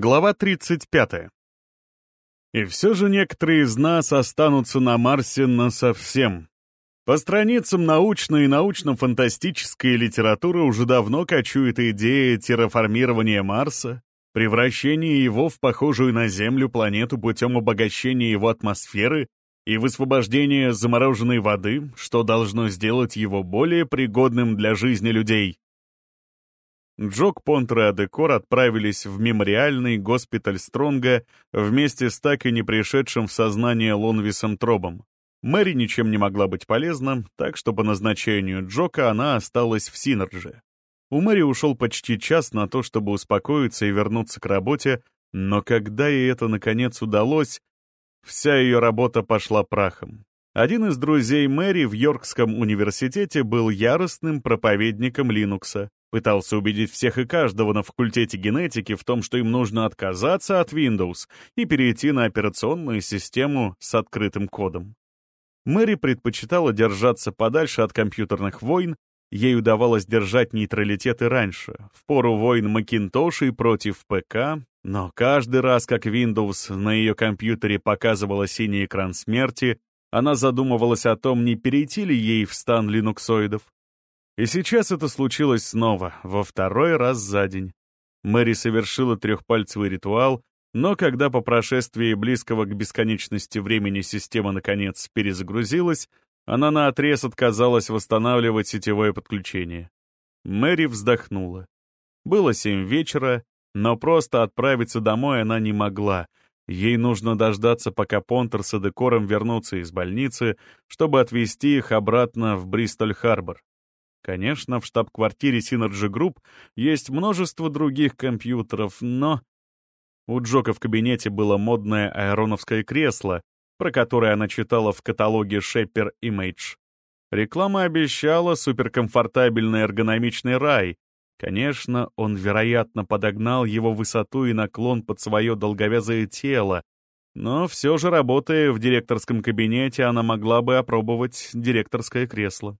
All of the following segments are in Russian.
Глава 35. И все же некоторые из нас останутся на Марсе насовсем. По страницам научной и научно-фантастической литературы уже давно кочует идея терраформирования Марса, превращения его в похожую на Землю планету путем обогащения его атмосферы и высвобождения замороженной воды, что должно сделать его более пригодным для жизни людей. Джок Понтер и Адекор отправились в мемориальный госпиталь Стронга вместе с так и не пришедшим в сознание Лонвисом Тробом. Мэри ничем не могла быть полезна, так что по назначению Джока она осталась в Синердже. У Мэри ушел почти час на то, чтобы успокоиться и вернуться к работе, но когда ей это наконец удалось, вся ее работа пошла прахом. Один из друзей Мэри в Йоркском университете был яростным проповедником Линукса, Пытался убедить всех и каждого на факультете генетики в том, что им нужно отказаться от Windows и перейти на операционную систему с открытым кодом. Мэри предпочитала держаться подальше от компьютерных войн, ей удавалось держать нейтралитет и раньше, в пору войн Макинтошей против ПК, но каждый раз, как Windows на ее компьютере показывала синий экран смерти, она задумывалась о том, не перейти ли ей в стан линуксоидов. И сейчас это случилось снова, во второй раз за день. Мэри совершила трехпальцевый ритуал, но когда по прошествии близкого к бесконечности времени система наконец перезагрузилась, она наотрез отказалась восстанавливать сетевое подключение. Мэри вздохнула. Было семь вечера, но просто отправиться домой она не могла. Ей нужно дождаться, пока Понтер с Эдекором вернутся из больницы, чтобы отвезти их обратно в Бристоль-Харбор. Конечно, в штаб-квартире Synergy Group есть множество других компьютеров, но... У Джока в кабинете было модное аэроновское кресло, про которое она читала в каталоге Shaper Image. Реклама обещала суперкомфортабельный эргономичный рай. Конечно, он, вероятно, подогнал его высоту и наклон под свое долговязое тело, но все же, работая в директорском кабинете, она могла бы опробовать директорское кресло.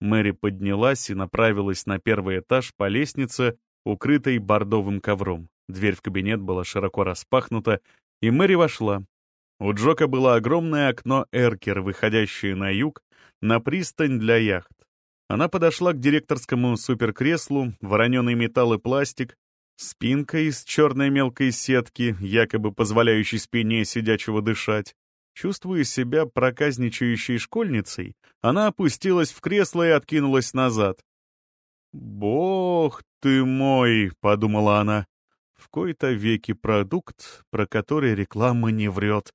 Мэри поднялась и направилась на первый этаж по лестнице, укрытой бордовым ковром. Дверь в кабинет была широко распахнута, и Мэри вошла. У Джока было огромное окно «Эркер», выходящее на юг, на пристань для яхт. Она подошла к директорскому суперкреслу, вороненый металл и пластик, спинка из черной мелкой сетки, якобы позволяющей спине сидячего дышать, Чувствуя себя проказничающей школьницей, она опустилась в кресло и откинулась назад. «Бог ты мой!» — подумала она. В кои-то веки продукт, про который реклама не врет.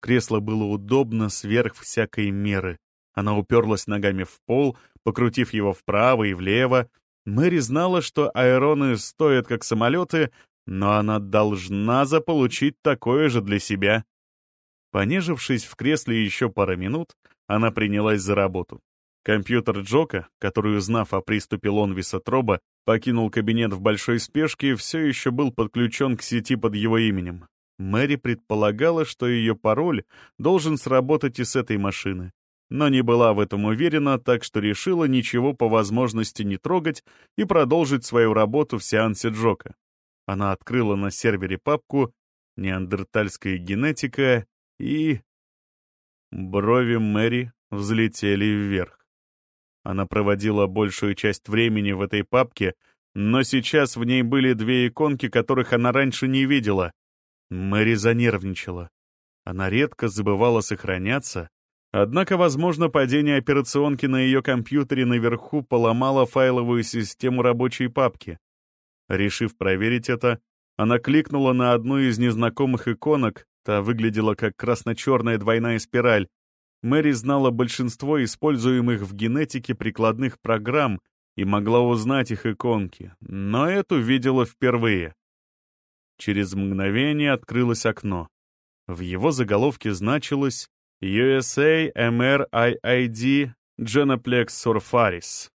Кресло было удобно сверх всякой меры. Она уперлась ногами в пол, покрутив его вправо и влево. Мэри знала, что аэроны стоят как самолеты, но она должна заполучить такое же для себя. Понежившись в кресле еще пару минут, она принялась за работу. Компьютер Джока, который, узнав о приступе Лонвиса Троба, покинул кабинет в большой спешке, все еще был подключен к сети под его именем. Мэри предполагала, что ее пароль должен сработать и с этой машины, но не была в этом уверена, так что решила ничего по возможности не трогать и продолжить свою работу в сеансе Джока. Она открыла на сервере папку «Неандертальская генетика и... Брови Мэри взлетели вверх. Она проводила большую часть времени в этой папке, но сейчас в ней были две иконки, которых она раньше не видела. Мэри занервничала. Она редко забывала сохраняться, однако, возможно, падение операционки на ее компьютере наверху поломало файловую систему рабочей папки. Решив проверить это, она кликнула на одну из незнакомых иконок, Та выглядела как красно-черная двойная спираль. Мэри знала большинство используемых в генетике прикладных программ и могла узнать их иконки, но эту видела впервые. Через мгновение открылось окно. В его заголовке значилось USA MRIID Genoplex Surfaris.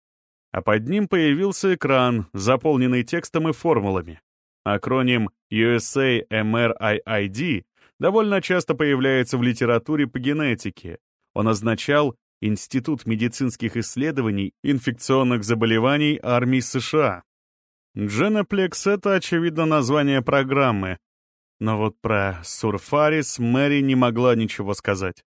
А под ним появился экран, заполненный текстом и формулами. Акроним USA MRIID довольно часто появляется в литературе по генетике. Он означал Институт медицинских исследований инфекционных заболеваний армии США. Дженоплекс — это, очевидно, название программы. Но вот про Сурфарис Мэри не могла ничего сказать.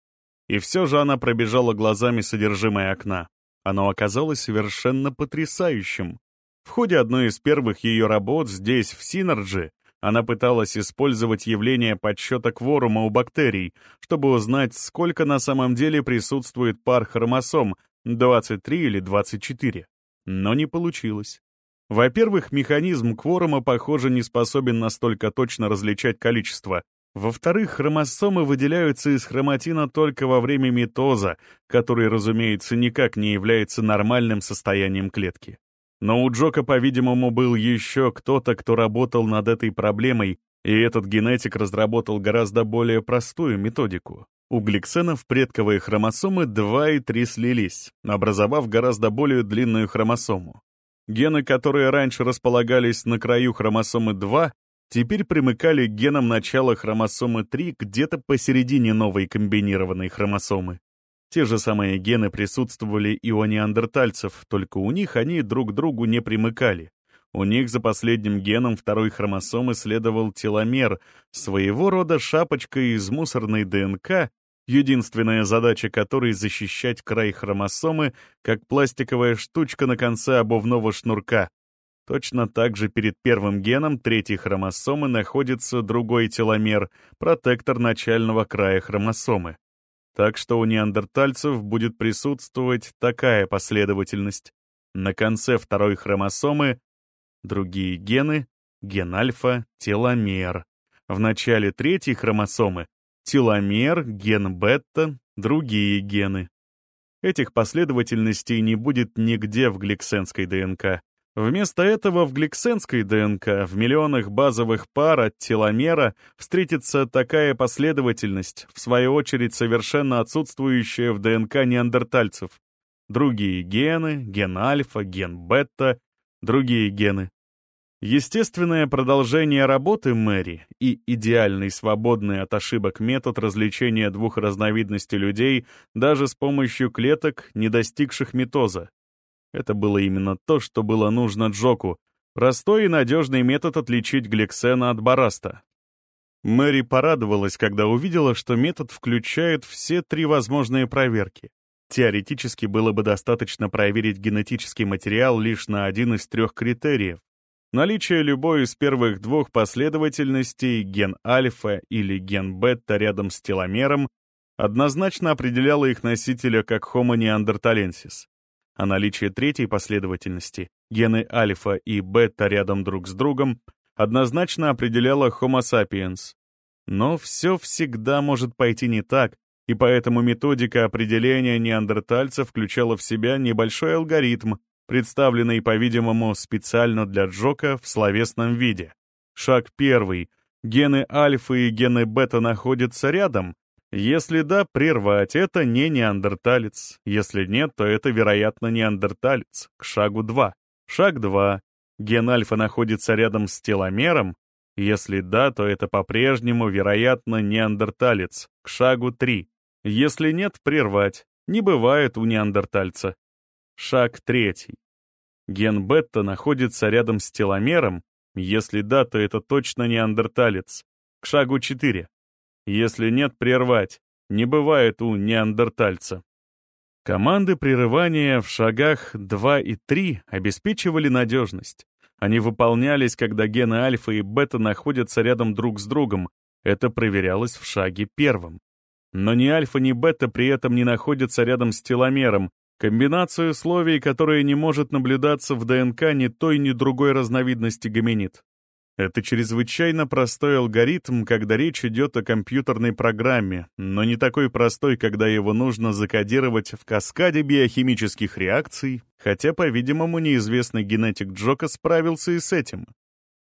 И все же она пробежала глазами содержимое окна. Оно оказалось совершенно потрясающим. В ходе одной из первых ее работ здесь, в Синерджи, она пыталась использовать явление подсчета кворума у бактерий, чтобы узнать, сколько на самом деле присутствует пар хромосом, 23 или 24. Но не получилось. Во-первых, механизм кворума, похоже, не способен настолько точно различать количество. Во-вторых, хромосомы выделяются из хроматина только во время митоза, который, разумеется, никак не является нормальным состоянием клетки. Но у Джока, по-видимому, был еще кто-то, кто работал над этой проблемой, и этот генетик разработал гораздо более простую методику. У гликсенов предковые хромосомы 2 и 3 слились, образовав гораздо более длинную хромосому. Гены, которые раньше располагались на краю хромосомы 2, теперь примыкали к генам начала хромосомы 3 где-то посередине новой комбинированной хромосомы. Те же самые гены присутствовали и у неандертальцев, только у них они друг к другу не примыкали. У них за последним геном второй хромосомы следовал теломер, своего рода шапочка из мусорной ДНК, единственная задача которой — защищать край хромосомы, как пластиковая штучка на конце обувного шнурка. Точно так же перед первым геном третьей хромосомы находится другой теломер, протектор начального края хромосомы. Так что у неандертальцев будет присутствовать такая последовательность. На конце второй хромосомы другие гены, ген альфа, теломер. В начале третьей хромосомы теломер, ген бета, другие гены. Этих последовательностей не будет нигде в гликсенской ДНК. Вместо этого в гликсенской ДНК в миллионах базовых пар от теломера встретится такая последовательность, в свою очередь совершенно отсутствующая в ДНК неандертальцев. Другие гены, ген альфа, ген бета, другие гены. Естественное продолжение работы Мэри и идеальный свободный от ошибок метод развлечения двух разновидностей людей даже с помощью клеток, не достигших митоза, это было именно то, что было нужно Джоку. Простой и надежный метод отличить Гликсена от Бараста. Мэри порадовалась, когда увидела, что метод включает все три возможные проверки. Теоретически было бы достаточно проверить генетический материал лишь на один из трех критериев. Наличие любой из первых двух последовательностей, ген альфа или ген бета рядом с теломером, однозначно определяло их носителя как Homo neanderthalensis а наличие третьей последовательности, гены альфа и бета рядом друг с другом, однозначно определяло Homo sapiens. Но все всегда может пойти не так, и поэтому методика определения неандертальца включала в себя небольшой алгоритм, представленный, по-видимому, специально для Джока в словесном виде. Шаг первый. Гены альфа и гены бета находятся рядом, если да, прервать — это не неандерталец. Если нет, то это, вероятно, неандерталец. К шагу 2. Шаг 2. Ген альфа находится рядом с теломером. Если да, то это по-прежнему, вероятно, неандерталец. К шагу 3. Если нет, прервать. Не бывает у неандертальца. Шаг 3. Ген бета находится рядом с теломером. Если да, то это точно неандерталец. К шагу 4. Если нет, прервать. Не бывает у неандертальца. Команды прерывания в шагах 2 и 3 обеспечивали надежность. Они выполнялись, когда гены альфа и бета находятся рядом друг с другом. Это проверялось в шаге первом. Но ни альфа, ни бета при этом не находятся рядом с теломером, комбинацию условий, которая не может наблюдаться в ДНК ни той, ни другой разновидности гоминид. Это чрезвычайно простой алгоритм, когда речь идет о компьютерной программе, но не такой простой, когда его нужно закодировать в каскаде биохимических реакций, хотя, по-видимому, неизвестный генетик Джока справился и с этим.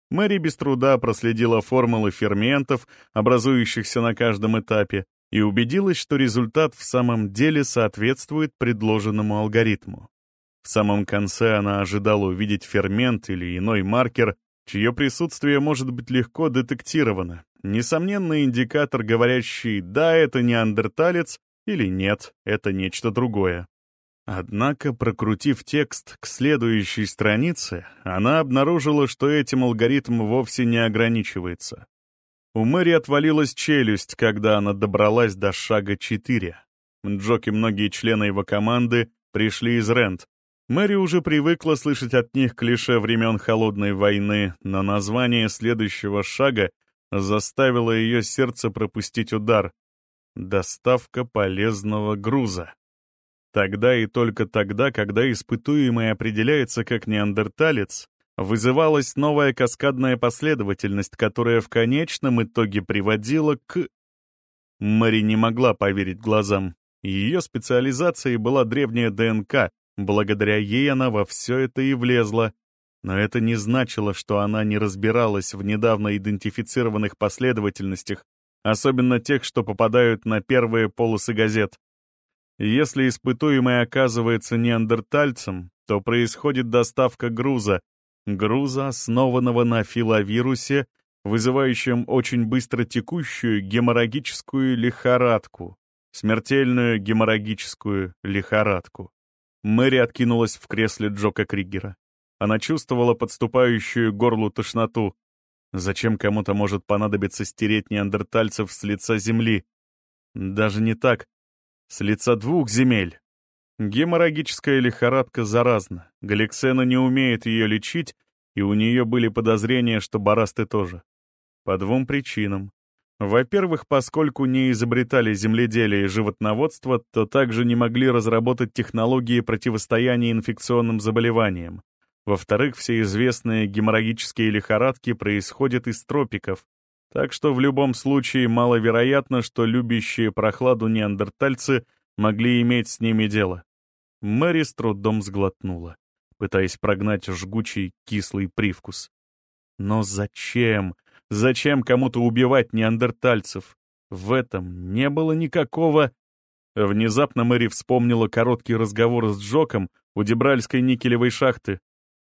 Мэри без труда проследила формулы ферментов, образующихся на каждом этапе, и убедилась, что результат в самом деле соответствует предложенному алгоритму. В самом конце она ожидала увидеть фермент или иной маркер, чье присутствие может быть легко детектировано. Несомненный индикатор, говорящий «да, это неандерталец» или «нет, это нечто другое». Однако, прокрутив текст к следующей странице, она обнаружила, что этим алгоритм вовсе не ограничивается. У Мэри отвалилась челюсть, когда она добралась до шага 4. Джок и многие члены его команды пришли из Рент. Мэри уже привыкла слышать от них клише времен Холодной войны, но название следующего шага заставило ее сердце пропустить удар. Доставка полезного груза. Тогда и только тогда, когда испытуемый определяется как неандерталец, вызывалась новая каскадная последовательность, которая в конечном итоге приводила к... Мэри не могла поверить глазам. Ее специализацией была древняя ДНК, благодаря ей она во все это и влезла. Но это не значило, что она не разбиралась в недавно идентифицированных последовательностях, особенно тех, что попадают на первые полосы газет. Если испытуемый оказывается неандертальцем, то происходит доставка груза, груза, основанного на филовирусе, вызывающем очень быстро текущую геморрагическую лихорадку, смертельную геморрагическую лихорадку. Мэри откинулась в кресле Джока Кригера. Она чувствовала подступающую горлу тошноту. Зачем кому-то может понадобиться стереть неандертальцев с лица земли? Даже не так. С лица двух земель. Геморрагическая лихорадка заразна. Галексена не умеет ее лечить, и у нее были подозрения, что барасты тоже. По двум причинам. Во-первых, поскольку не изобретали земледелие и животноводство, то также не могли разработать технологии противостояния инфекционным заболеваниям. Во-вторых, все известные геморрагические лихорадки происходят из тропиков, так что в любом случае маловероятно, что любящие прохладу неандертальцы могли иметь с ними дело. Мэри с трудом сглотнула, пытаясь прогнать жгучий кислый привкус. Но зачем? Зачем кому-то убивать неандертальцев? В этом не было никакого... Внезапно Мэри вспомнила короткий разговор с Джоком у Дебральской никелевой шахты.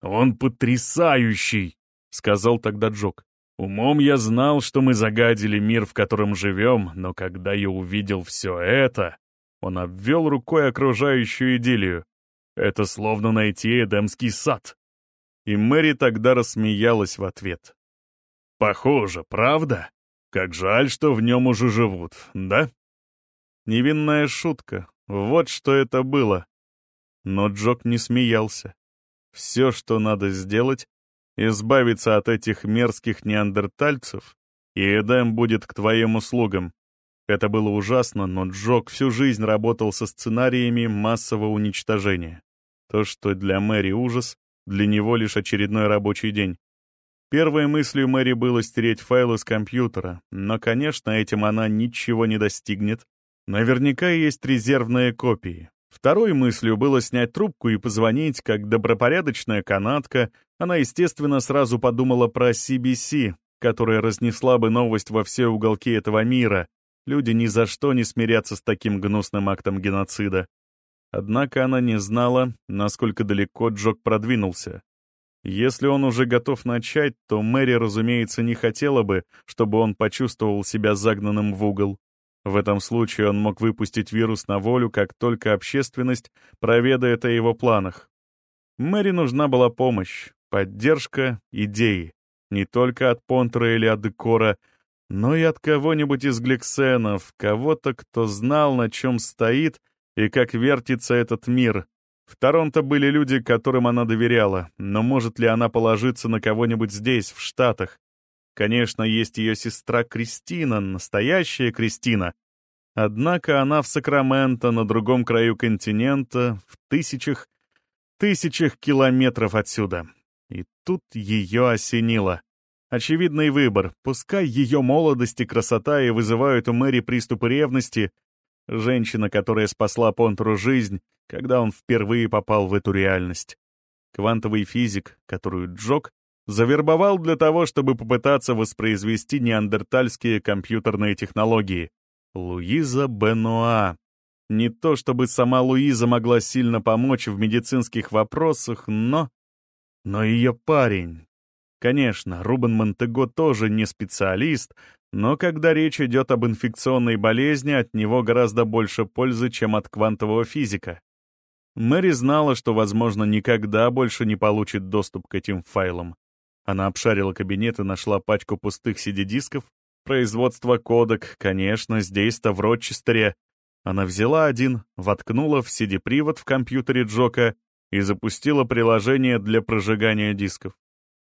«Он потрясающий!» — сказал тогда Джок. «Умом я знал, что мы загадили мир, в котором живем, но когда я увидел все это...» Он обвел рукой окружающую идиллию. «Это словно найти Эдемский сад». И Мэри тогда рассмеялась в ответ. Похоже, правда? Как жаль, что в нем уже живут, да? Невинная шутка. Вот что это было. Но Джок не смеялся. Все, что надо сделать, избавиться от этих мерзких неандертальцев, и Эдем будет к твоим услугам. Это было ужасно, но Джок всю жизнь работал со сценариями массового уничтожения. То, что для Мэри ужас, для него лишь очередной рабочий день. Первой мыслью Мэри было стереть файлы с компьютера, но, конечно, этим она ничего не достигнет. Наверняка есть резервные копии. Второй мыслью было снять трубку и позвонить, как добропорядочная канатка. Она, естественно, сразу подумала про CBC, которая разнесла бы новость во все уголки этого мира. Люди ни за что не смирятся с таким гнусным актом геноцида. Однако она не знала, насколько далеко Джок продвинулся. Если он уже готов начать, то Мэри, разумеется, не хотела бы, чтобы он почувствовал себя загнанным в угол. В этом случае он мог выпустить вирус на волю, как только общественность проведает о его планах. Мэри нужна была помощь, поддержка, идеи. Не только от Понтера или от Декора, но и от кого-нибудь из Гликсенов, кого-то, кто знал, на чем стоит и как вертится этот мир, в Торонто были люди, которым она доверяла, но может ли она положиться на кого-нибудь здесь, в Штатах? Конечно, есть ее сестра Кристина, настоящая Кристина. Однако она в Сакраменто, на другом краю континента, в тысячах, тысячах километров отсюда. И тут ее осенило. Очевидный выбор. Пускай ее молодость и красота и вызывают у Мэри приступы ревности, Женщина, которая спасла Понтеру жизнь, когда он впервые попал в эту реальность. Квантовый физик, которую Джок завербовал для того, чтобы попытаться воспроизвести неандертальские компьютерные технологии. Луиза Бенуа. Не то чтобы сама Луиза могла сильно помочь в медицинских вопросах, но... Но ее парень. Конечно, Рубен Монтего тоже не специалист, но когда речь идет об инфекционной болезни, от него гораздо больше пользы, чем от квантового физика. Мэри знала, что, возможно, никогда больше не получит доступ к этим файлам. Она обшарила кабинет и нашла пачку пустых CD-дисков. Производство кодек, конечно, здесь-то в Рочестере. Она взяла один, воткнула в CD-привод в компьютере Джока и запустила приложение для прожигания дисков.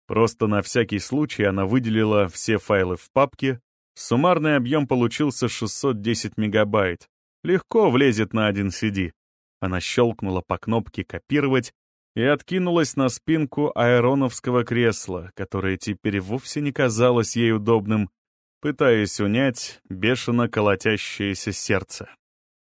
Просто на всякий случай она выделила все файлы в папке. Суммарный объем получился 610 мегабайт. Легко влезет на один CD. Она щелкнула по кнопке «Копировать» и откинулась на спинку аэроновского кресла, которое теперь вовсе не казалось ей удобным, пытаясь унять бешено колотящееся сердце.